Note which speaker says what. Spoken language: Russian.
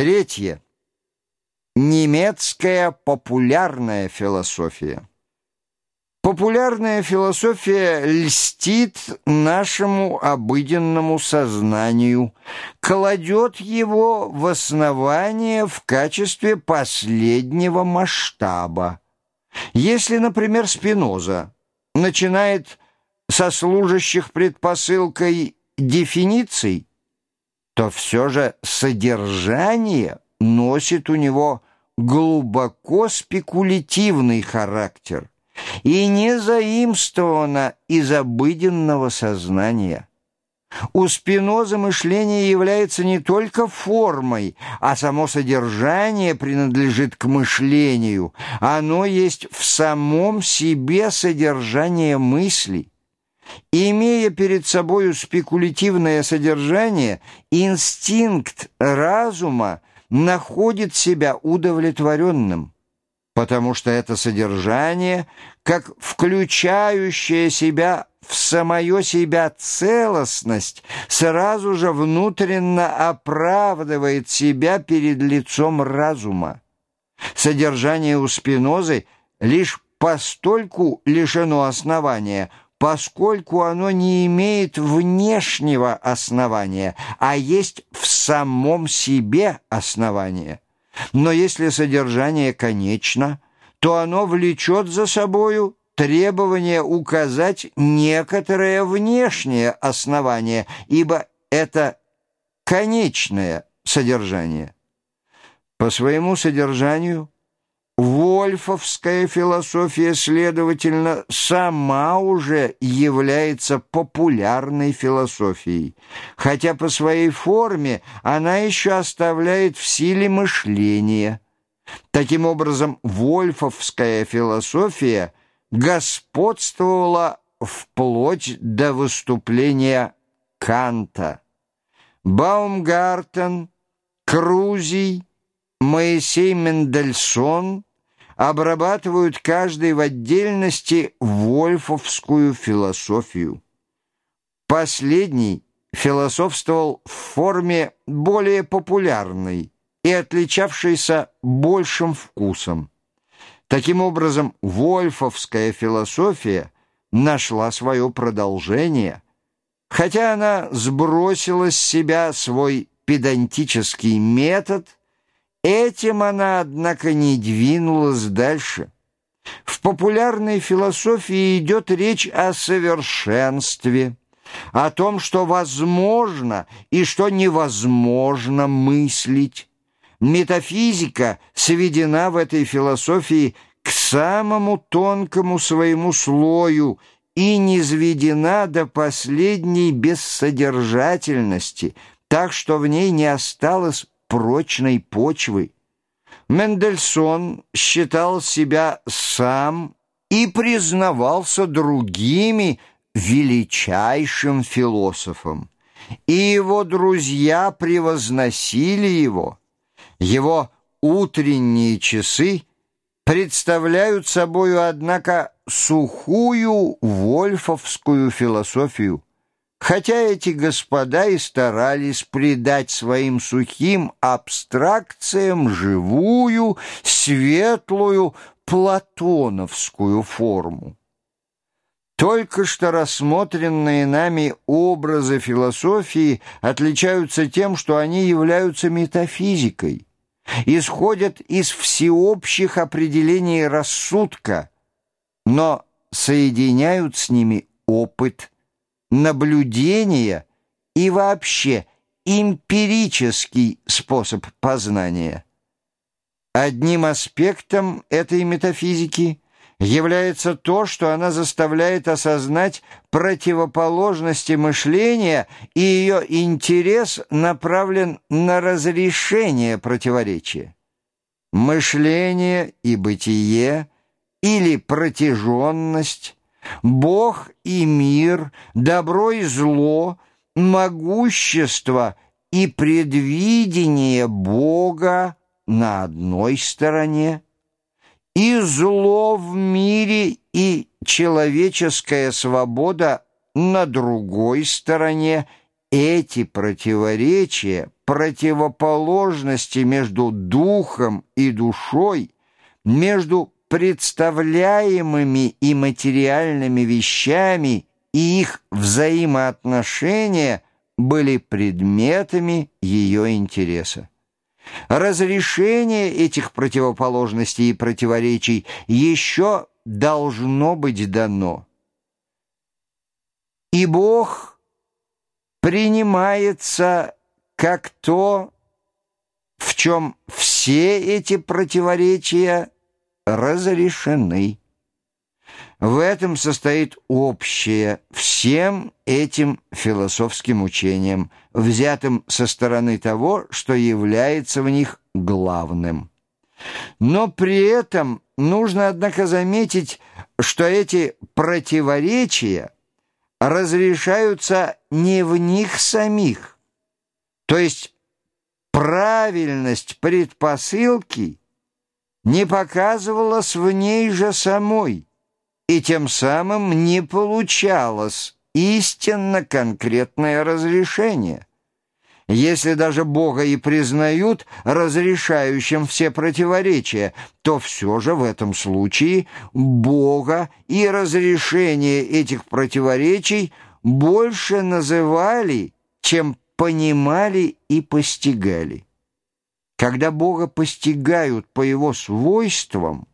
Speaker 1: Третье. Немецкая популярная философия. Популярная философия льстит нашему обыденному сознанию, кладет его в основание в качестве последнего масштаба. Если, например, Спиноза начинает со служащих предпосылкой дефиниций, то все же содержание носит у него глубоко спекулятивный характер и не заимствовано из обыденного сознания. У Спиноза мышление является не только формой, а само содержание принадлежит к мышлению. Оно есть в самом себе содержание мысли. Имея перед собою спекулятивное содержание, инстинкт разума находит себя удовлетворенным, потому что это содержание, как включающее себя в самое себя целостность, сразу же внутренно оправдывает себя перед лицом разума. Содержание у Спинозы лишь постольку лишено основания – поскольку оно не имеет внешнего основания, а есть в самом себе основание. Но если содержание конечно, то оно влечет за собою требование указать некоторое внешнее основание, ибо это конечное содержание. По своему содержанию – Вольфовская философия, следовательно, сама уже является популярной философией, хотя по своей форме она еще оставляет в силе мышления. Таким образом, вольфовская философия господствовала вплоть до выступления Канта. Баумгартен, Крузий, Моисей Мендельсон – обрабатывают каждый в отдельности вольфовскую философию. Последний философствовал в форме более популярной и отличавшейся большим вкусом. Таким образом, вольфовская философия нашла свое продолжение, хотя она сбросила с себя свой педантический метод – Этим она, однако, не двинулась дальше. В популярной философии идет речь о совершенстве, о том, что возможно и что невозможно мыслить. Метафизика сведена в этой философии к самому тонкому своему слою и низведена до последней бессодержательности, так что в ней не осталось прочной почвы. Мендельсон считал себя сам и признавался другими величайшим философом, и его друзья превозносили его. Его утренние часы представляют собою, однако, сухую вольфовскую философию – Хотя эти господа и старались придать своим сухим абстракциям живую, светлую, платоновскую форму. Только что рассмотренные нами образы философии отличаются тем, что они являются метафизикой, исходят из всеобщих определений рассудка, но соединяют с ними опыт, наблюдение и вообще эмпирический способ познания. Одним аспектом этой метафизики является то, что она заставляет осознать противоположности мышления, и ее интерес направлен на разрешение противоречия. Мышление и бытие или протяженность Бог и мир, добро и зло, могущество и предвидение Бога на одной стороне, и зло в мире и человеческая свобода на другой стороне, эти противоречия противоположности между духом и душой, между представляемыми и материальными вещами и их взаимоотношения были предметами ее интереса. Разрешение этих противоположностей и противоречий еще должно быть дано. И Бог принимается как то, в чем все эти противоречия разрешены. В этом состоит общее всем этим философским учениям, взятым со стороны того, что является в них главным. Но при этом нужно, однако, заметить, что эти противоречия разрешаются не в них самих, то есть правильность предпосылки не показывалась в ней же самой, и тем самым не получалось истинно конкретное разрешение. Если даже Бога и признают разрешающим все противоречия, то все же в этом случае Бога и разрешение этих противоречий больше называли, чем понимали и постигали. Когда Бога постигают по Его свойствам,